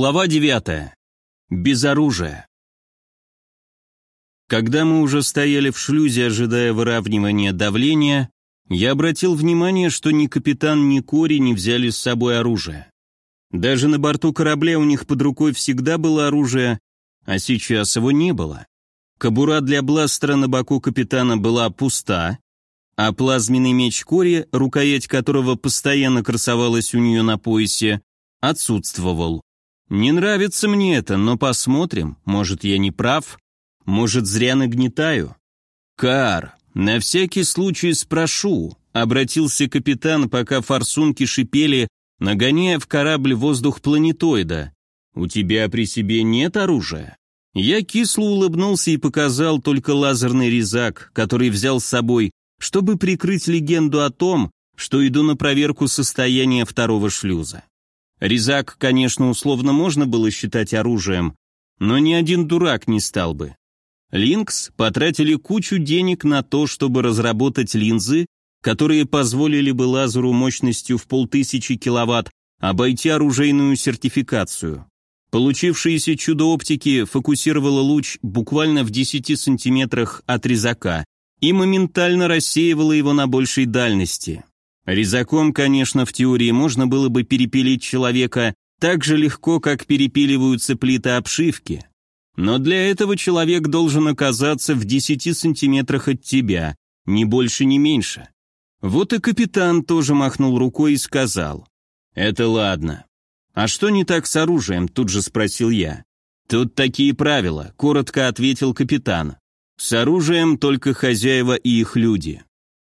Глава 9. Без оружия. Когда мы уже стояли в шлюзе, ожидая выравнивания давления, я обратил внимание, что ни капитан, ни Кори не взяли с собой оружие. Даже на борту корабля у них под рукой всегда было оружие, а сейчас его не было. Кобура для бластера на боку капитана была пуста, а плазменный меч Кори, рукоять которого постоянно красовалась у нее на поясе, отсутствовал. Не нравится мне это, но посмотрим. Может, я не прав? Может, зря нагнетаю? Кар, на всякий случай спрошу. Обратился капитан, пока форсунки шипели, нагоняя в корабль воздух планетоида. У тебя при себе нет оружия? Я кисло улыбнулся и показал только лазерный резак, который взял с собой, чтобы прикрыть легенду о том, что иду на проверку состояния второго шлюза. Резак, конечно, условно можно было считать оружием, но ни один дурак не стал бы. Линкс потратили кучу денег на то, чтобы разработать линзы, которые позволили бы лазеру мощностью в полтысячи киловатт обойти оружейную сертификацию. Получившееся чудо оптики фокусировало луч буквально в 10 сантиметрах от резака и моментально рассеивало его на большей дальности. Резаком, конечно, в теории можно было бы перепилить человека так же легко, как перепиливаются плиты обшивки. Но для этого человек должен оказаться в 10 сантиметрах от тебя, ни больше, ни меньше. Вот и капитан тоже махнул рукой и сказал. «Это ладно. А что не так с оружием?» тут же спросил я. «Тут такие правила», — коротко ответил капитан. «С оружием только хозяева и их люди.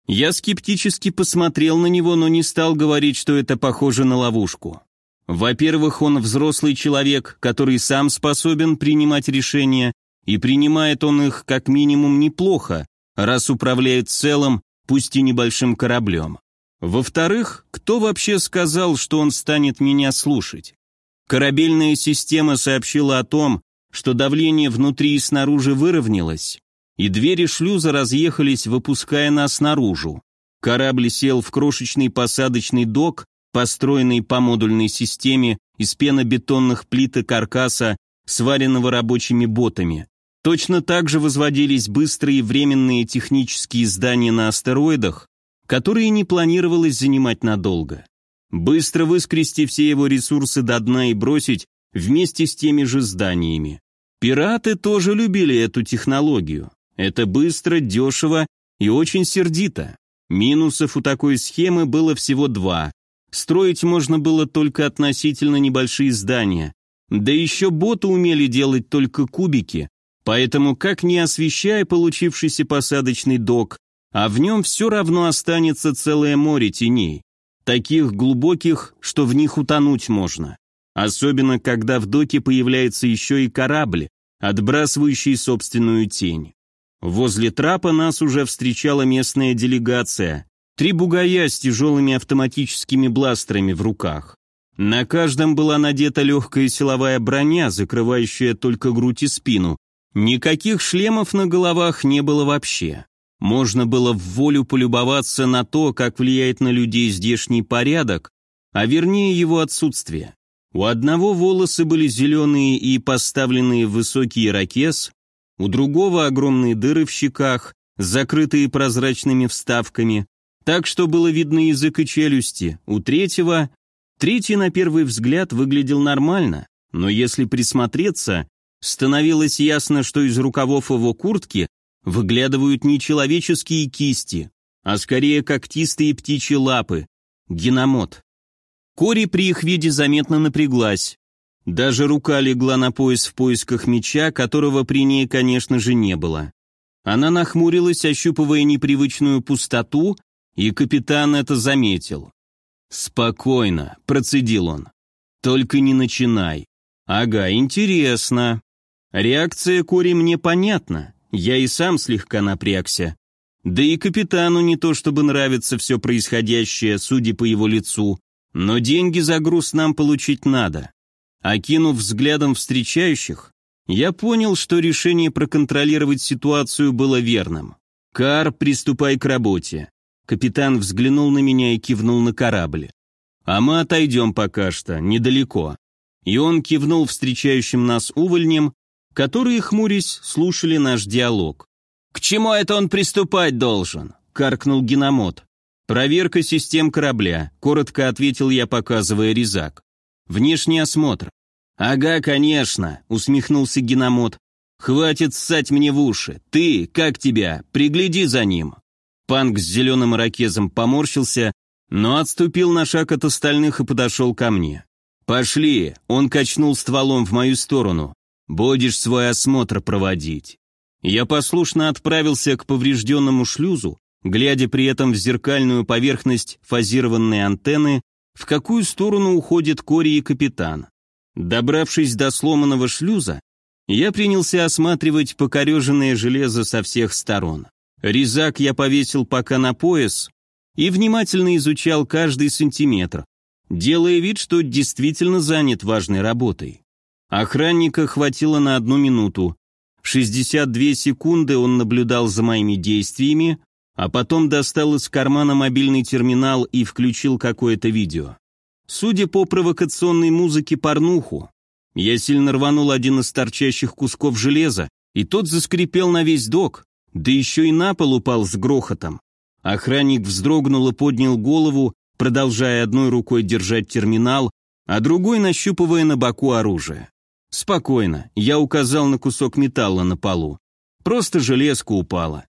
Я скептически посмотрел на него, но не стал говорить, что это похоже на ловушку. Во-первых, он взрослый человек, который сам способен принимать решения, и принимает он их как минимум неплохо, раз управляет целым, пусть и небольшим кораблем. Во-вторых, кто вообще сказал, что он станет меня слушать? Корабельная система сообщила о том, что давление внутри и снаружи выровнялось, и двери шлюза разъехались, выпуская нас наружу. Корабль сел в крошечный посадочный док, построенный по модульной системе из пенобетонных плит и каркаса, сваренного рабочими ботами. Точно так же возводились быстрые временные технические здания на астероидах, которые не планировалось занимать надолго. Быстро выскрести все его ресурсы до дна и бросить вместе с теми же зданиями. Пираты тоже любили эту технологию. Это быстро, дешево и очень сердито. Минусов у такой схемы было всего два. Строить можно было только относительно небольшие здания. Да еще боты умели делать только кубики, поэтому как не освещая получившийся посадочный док, а в нем все равно останется целое море теней. Таких глубоких, что в них утонуть можно. Особенно, когда в доке появляется еще и корабль, отбрасывающий собственную тень. Возле трапа нас уже встречала местная делегация. Три бугая с тяжелыми автоматическими бластерами в руках. На каждом была надета легкая силовая броня, закрывающая только грудь и спину. Никаких шлемов на головах не было вообще. Можно было в волю полюбоваться на то, как влияет на людей здешний порядок, а вернее его отсутствие. У одного волосы были зеленые и поставленные в высокий ракес, у другого огромные дыры в щеках, закрытые прозрачными вставками, так что было видно язык и челюсти, у третьего... Третий на первый взгляд выглядел нормально, но если присмотреться, становилось ясно, что из рукавов его куртки выглядывают не человеческие кисти, а скорее когтистые птичьи лапы, геномот. Кори при их виде заметно напряглась, даже рука легла на пояс в поисках меча, которого при ней, конечно же, не было. Она нахмурилась, ощупывая непривычную пустоту, и капитан это заметил. «Спокойно», — процедил он. «Только не начинай». «Ага, интересно». Реакция Кори мне понятна, я и сам слегка напрягся. Да и капитану не то чтобы нравится все происходящее, судя по его лицу, но деньги за груз нам получить надо. Окинув взглядом встречающих, я понял, что решение проконтролировать ситуацию было верным. «Кар, приступай к работе». Капитан взглянул на меня и кивнул на корабль. «А мы отойдем пока что, недалеко. И он кивнул встречающим нас увольнем, которые, хмурясь, слушали наш диалог. «К чему это он приступать должен?» — каркнул Геномот. «Проверка систем корабля», — коротко ответил я, показывая резак. «Внешний осмотр». «Ага, конечно», — усмехнулся Геномот. «Хватит ссать мне в уши. Ты, как тебя? Пригляди за ним». Панк с зеленым ракезом поморщился, но отступил на шаг от остальных и подошел ко мне. «Пошли!» — он качнул стволом в мою сторону. «Будешь свой осмотр проводить». Я послушно отправился к поврежденному шлюзу, глядя при этом в зеркальную поверхность фазированной антенны, в какую сторону уходит Кори и капитан. Добравшись до сломанного шлюза, я принялся осматривать покореженное железо со всех сторон. Резак я повесил пока на пояс и внимательно изучал каждый сантиметр, делая вид, что действительно занят важной работой. Охранника хватило на одну минуту. 62 секунды он наблюдал за моими действиями, а потом достал из кармана мобильный терминал и включил какое-то видео. Судя по провокационной музыке порнуху, я сильно рванул один из торчащих кусков железа, и тот заскрипел на весь док, да еще и на пол упал с грохотом. Охранник вздрогнул и поднял голову, продолжая одной рукой держать терминал, а другой нащупывая на боку оружие. «Спокойно», я указал на кусок металла на полу. Просто железка упала.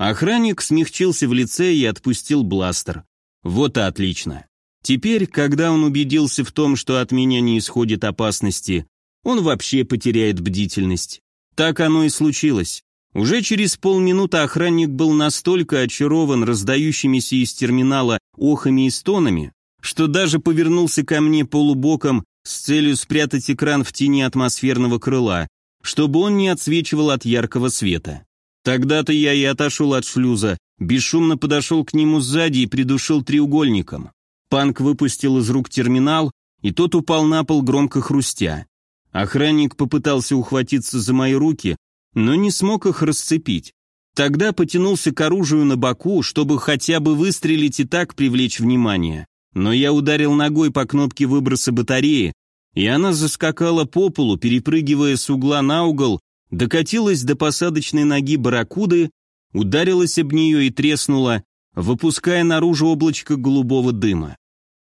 Охранник смягчился в лице и отпустил бластер. Вот и отлично. Теперь, когда он убедился в том, что от меня не исходит опасности, он вообще потеряет бдительность. Так оно и случилось. Уже через полминуты охранник был настолько очарован раздающимися из терминала охами и стонами, что даже повернулся ко мне полубоком с целью спрятать экран в тени атмосферного крыла, чтобы он не отсвечивал от яркого света. Тогда-то я и отошел от шлюза, бесшумно подошел к нему сзади и придушил треугольником. Панк выпустил из рук терминал, и тот упал на пол громко хрустя. Охранник попытался ухватиться за мои руки, но не смог их расцепить. Тогда потянулся к оружию на боку, чтобы хотя бы выстрелить и так привлечь внимание. Но я ударил ногой по кнопке выброса батареи, и она заскакала по полу, перепрыгивая с угла на угол, докатилась до посадочной ноги барракуды, ударилась об нее и треснула, выпуская наружу облачко голубого дыма.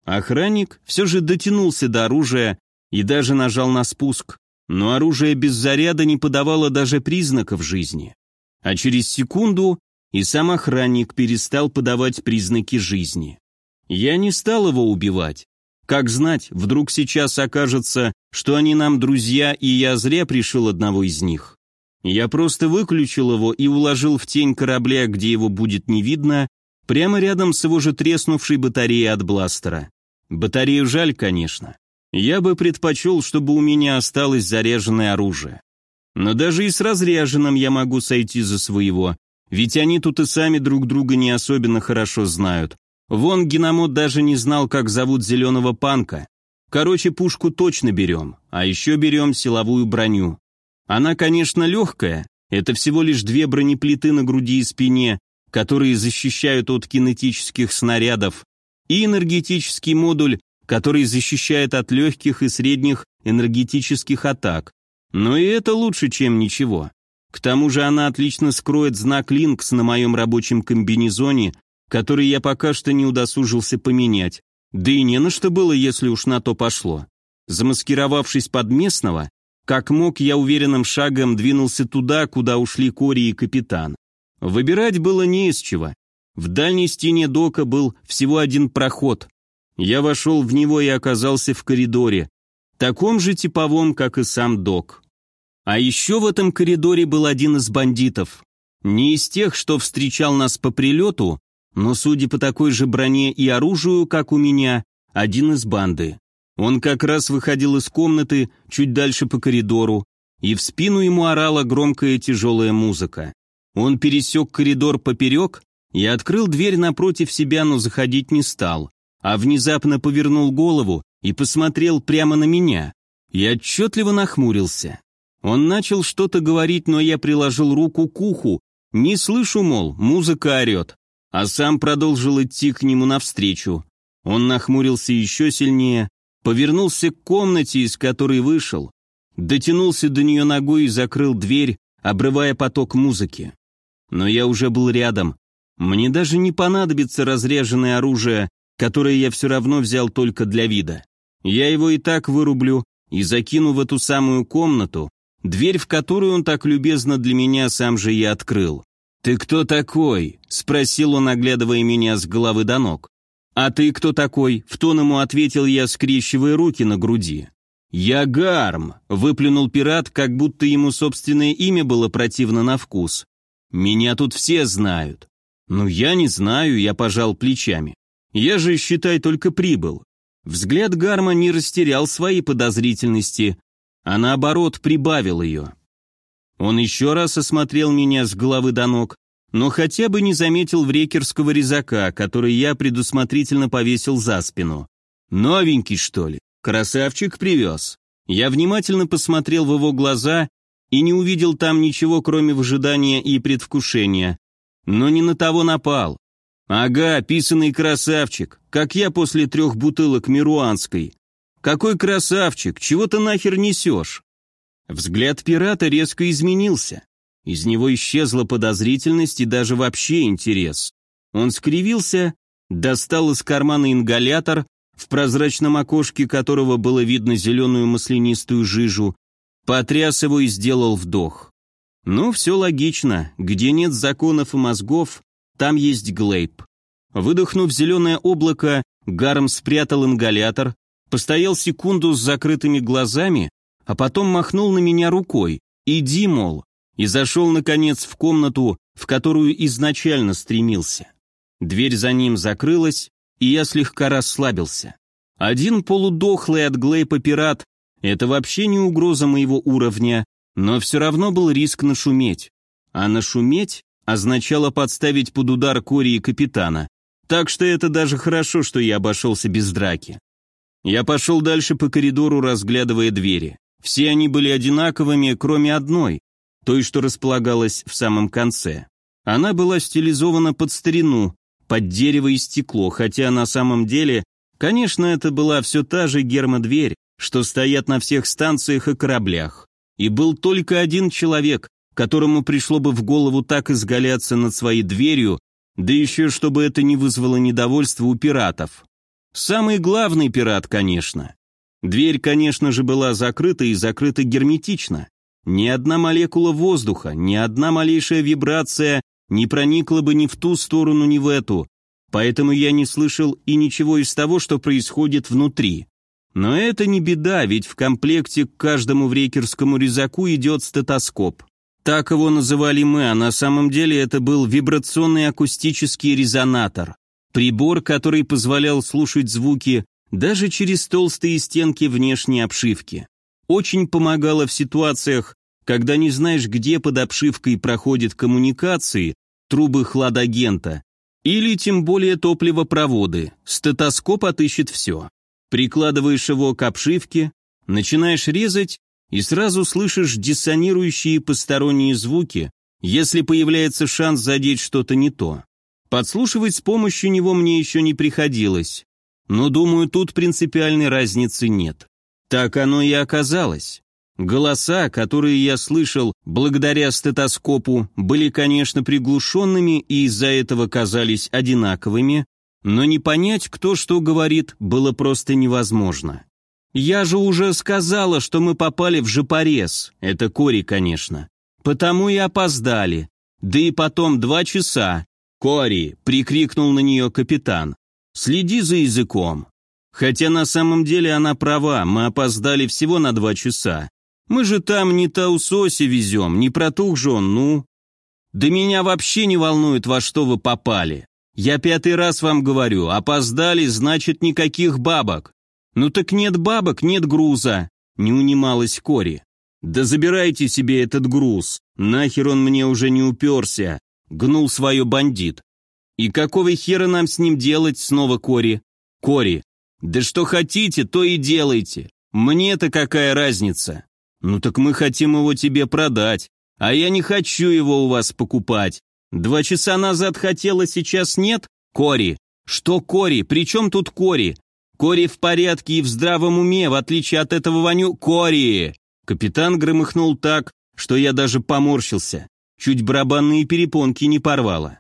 Охранник все же дотянулся до оружия и даже нажал на спуск, но оружие без заряда не подавало даже признаков жизни. А через секунду и сам охранник перестал подавать признаки жизни. Я не стал его убивать. Как знать, вдруг сейчас окажется, что они нам друзья, и я зря пришел одного из них. Я просто выключил его и уложил в тень корабля, где его будет не видно, прямо рядом с его же треснувшей батареей от бластера. Батарею жаль, конечно. Я бы предпочел, чтобы у меня осталось заряженное оружие. Но даже и с разряженным я могу сойти за своего, ведь они тут и сами друг друга не особенно хорошо знают. Вон Геномот даже не знал, как зовут зеленого панка. Короче, пушку точно берем, а еще берем силовую броню. Она, конечно, легкая, это всего лишь две бронеплиты на груди и спине, которые защищают от кинетических снарядов, и энергетический модуль, который защищает от легких и средних энергетических атак. Но и это лучше, чем ничего. К тому же она отлично скроет знак Линкс на моем рабочем комбинезоне, который я пока что не удосужился поменять. Да и не на что было, если уж на то пошло. Замаскировавшись под местного, как мог, я уверенным шагом двинулся туда, куда ушли Кори и капитан. Выбирать было не из чего. В дальней стене дока был всего один проход. Я вошел в него и оказался в коридоре, таком же типовом, как и сам док. А еще в этом коридоре был один из бандитов. Не из тех, что встречал нас по прилету, но, судя по такой же броне и оружию, как у меня, один из банды. Он как раз выходил из комнаты чуть дальше по коридору, и в спину ему орала громкая тяжелая музыка. Он пересек коридор поперек и открыл дверь напротив себя, но заходить не стал, а внезапно повернул голову и посмотрел прямо на меня. Я отчетливо нахмурился. Он начал что-то говорить, но я приложил руку к уху. Не слышу, мол, музыка орет. А сам продолжил идти к нему навстречу. Он нахмурился еще сильнее, повернулся к комнате, из которой вышел, дотянулся до нее ногой и закрыл дверь, обрывая поток музыки. Но я уже был рядом. Мне даже не понадобится разряженное оружие, которое я все равно взял только для вида. Я его и так вырублю и закину в эту самую комнату, дверь в которую он так любезно для меня сам же и открыл. «Ты кто такой?» — спросил он, оглядывая меня с головы до ног. «А ты кто такой?» — в тон ему ответил я, скрещивая руки на груди. «Я Гарм», — выплюнул пират, как будто ему собственное имя было противно на вкус. «Меня тут все знают». «Ну, я не знаю», — я пожал плечами. «Я же, считай, только прибыл». Взгляд Гарма не растерял свои подозрительности, а наоборот прибавил ее. Он еще раз осмотрел меня с головы до ног, но хотя бы не заметил врекерского резака, который я предусмотрительно повесил за спину. Новенький, что ли? Красавчик привез. Я внимательно посмотрел в его глаза и не увидел там ничего, кроме выжидания и предвкушения. Но не на того напал. Ага, писанный красавчик, как я после трех бутылок мируанской. Какой красавчик, чего ты нахер несешь? Взгляд пирата резко изменился. Из него исчезла подозрительность и даже вообще интерес. Он скривился, достал из кармана ингалятор, в прозрачном окошке которого было видно зеленую маслянистую жижу, потряс его и сделал вдох. Ну, все логично, где нет законов и мозгов, там есть Глейб. Выдохнув зеленое облако, Гарм спрятал ингалятор, постоял секунду с закрытыми глазами, а потом махнул на меня рукой. «Иди, мол», и зашел, наконец, в комнату, в которую изначально стремился. Дверь за ним закрылась, и я слегка расслабился. Один полудохлый от Глейпа пират — это вообще не угроза моего уровня, но все равно был риск нашуметь. А нашуметь означало подставить под удар Кори и капитана. Так что это даже хорошо, что я обошелся без драки. Я пошел дальше по коридору, разглядывая двери. Все они были одинаковыми, кроме одной, той, что располагалась в самом конце. Она была стилизована под старину, под дерево и стекло, хотя на самом деле, конечно, это была все та же гермодверь, что стоят на всех станциях и кораблях. И был только один человек, которому пришло бы в голову так изгаляться над своей дверью, да еще чтобы это не вызвало недовольства у пиратов. Самый главный пират, конечно. Дверь, конечно же, была закрыта и закрыта герметично. Ни одна молекула воздуха, ни одна малейшая вибрация не проникла бы ни в ту сторону, ни в эту, поэтому я не слышал и ничего из того, что происходит внутри. Но это не беда, ведь в комплекте к каждому врекерскому резаку идет стетоскоп. Так его называли мы, а на самом деле это был вибрационный акустический резонатор. Прибор, который позволял слушать звуки даже через толстые стенки внешней обшивки. Очень помогало в ситуациях, когда не знаешь, где под обшивкой проходят коммуникации, трубы хладагента, или тем более топливопроводы. Стетоскоп отыщет все. Прикладываешь его к обшивке, начинаешь резать и сразу слышишь диссонирующие посторонние звуки, если появляется шанс задеть что-то не то. Подслушивать с помощью него мне еще не приходилось. Но, думаю, тут принципиальной разницы нет. Так оно и оказалось. Голоса, которые я слышал благодаря стетоскопу, были, конечно, приглушенными и из-за этого казались одинаковыми, но не понять, кто что говорит, было просто невозможно. «Я же уже сказала, что мы попали в жопорез», это Кори, конечно. «Потому и опоздали. Да и потом два часа». «Кори!» — прикрикнул на нее капитан. Следи за языком. Хотя на самом деле она права, мы опоздали всего на два часа. Мы же там не таусоси везем, не протух же он, ну. Да меня вообще не волнует, во что вы попали. Я пятый раз вам говорю, опоздали, значит никаких бабок. Ну так нет бабок, нет груза. Не унималась Кори. Да забирайте себе этот груз, нахер он мне уже не уперся. Гнул свое бандит. «И какого хера нам с ним делать?» снова Кори. «Кори, да что хотите, то и делайте. Мне-то какая разница? Ну так мы хотим его тебе продать, а я не хочу его у вас покупать. Два часа назад хотела, сейчас нет? Кори. Что Кори? При чем тут Кори? Кори в порядке и в здравом уме, в отличие от этого Ваню... Кори!» Капитан громыхнул так, что я даже поморщился. Чуть барабанные перепонки не порвало.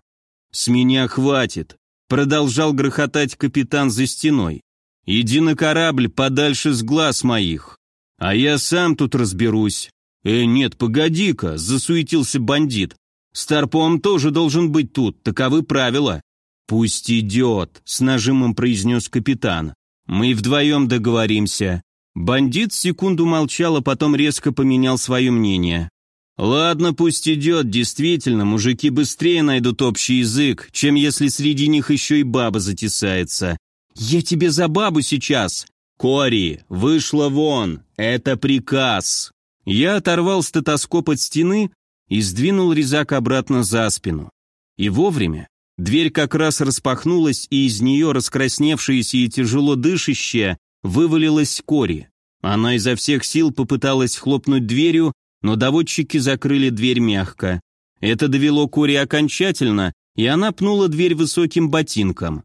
«С меня хватит», — продолжал грохотать капитан за стеной. «Иди на корабль подальше с глаз моих, а я сам тут разберусь». «Э, нет, погоди-ка», — засуетился бандит. «Старпом тоже должен быть тут, таковы правила». «Пусть идет», — с нажимом произнес капитан. «Мы вдвоем договоримся». Бандит секунду молчал, а потом резко поменял свое мнение. Ладно, пусть идет, действительно, мужики быстрее найдут общий язык, чем если среди них еще и баба затесается. Я тебе за бабу сейчас. Кори, вышла вон, это приказ. Я оторвал стетоскоп от стены и сдвинул резак обратно за спину. И вовремя. Дверь как раз распахнулась, и из нее, раскрасневшаяся и тяжело дышащая, вывалилась Кори. Она изо всех сил попыталась хлопнуть дверью, но доводчики закрыли дверь мягко. Это довело Кори окончательно, и она пнула дверь высоким ботинком.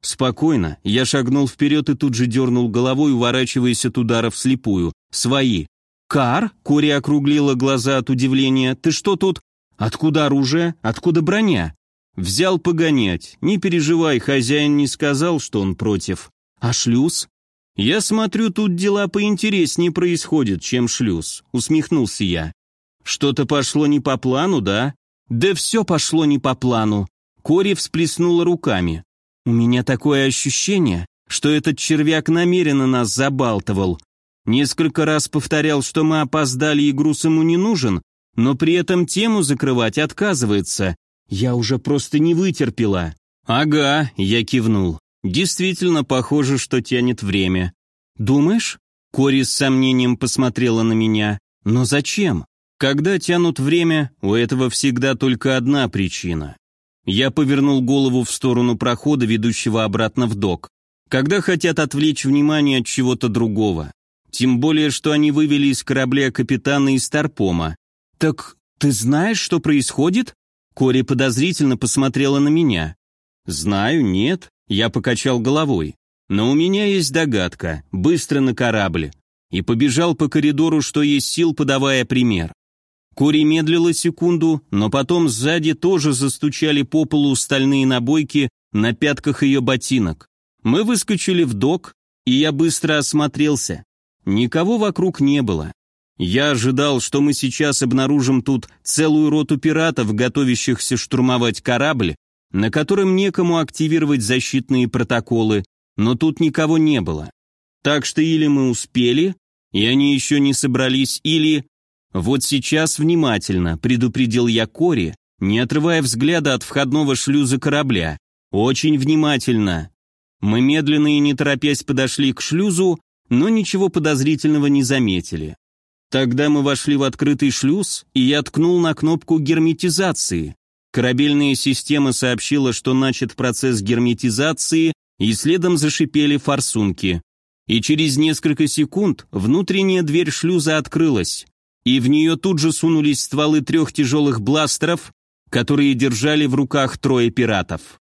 Спокойно, я шагнул вперед и тут же дернул головой, уворачиваясь от ударов слепую. Свои. «Кар?» — Кори округлила глаза от удивления. «Ты что тут? Откуда оружие? Откуда броня?» «Взял погонять. Не переживай, хозяин не сказал, что он против. А шлюз?» «Я смотрю, тут дела поинтереснее происходят, чем шлюз», — усмехнулся я. «Что-то пошло не по плану, да?» «Да все пошло не по плану». Кори всплеснула руками. «У меня такое ощущение, что этот червяк намеренно нас забалтывал. Несколько раз повторял, что мы опоздали и груз ему не нужен, но при этом тему закрывать отказывается. Я уже просто не вытерпела». «Ага», — я кивнул. Действительно похоже, что тянет время. Думаешь? Кори с сомнением посмотрела на меня. Но зачем? Когда тянут время, у этого всегда только одна причина. Я повернул голову в сторону прохода, ведущего обратно в док. Когда хотят отвлечь внимание от чего-то другого. Тем более, что они вывели из корабля капитана из Старпома. «Так ты знаешь, что происходит?» Кори подозрительно посмотрела на меня. «Знаю, нет. Я покачал головой. Но у меня есть догадка. Быстро на корабль. И побежал по коридору, что есть сил, подавая пример. Кори медлила секунду, но потом сзади тоже застучали по полу стальные набойки на пятках ее ботинок. Мы выскочили в док, и я быстро осмотрелся. Никого вокруг не было. Я ожидал, что мы сейчас обнаружим тут целую роту пиратов, готовящихся штурмовать корабль, на котором некому активировать защитные протоколы, но тут никого не было. Так что или мы успели, и они еще не собрались, или... Вот сейчас внимательно, предупредил я Кори, не отрывая взгляда от входного шлюза корабля. Очень внимательно. Мы медленно и не торопясь подошли к шлюзу, но ничего подозрительного не заметили. Тогда мы вошли в открытый шлюз, и я ткнул на кнопку герметизации. Корабельная система сообщила, что начат процесс герметизации, и следом зашипели форсунки. И через несколько секунд внутренняя дверь шлюза открылась, и в нее тут же сунулись стволы трех тяжелых бластеров, которые держали в руках трое пиратов.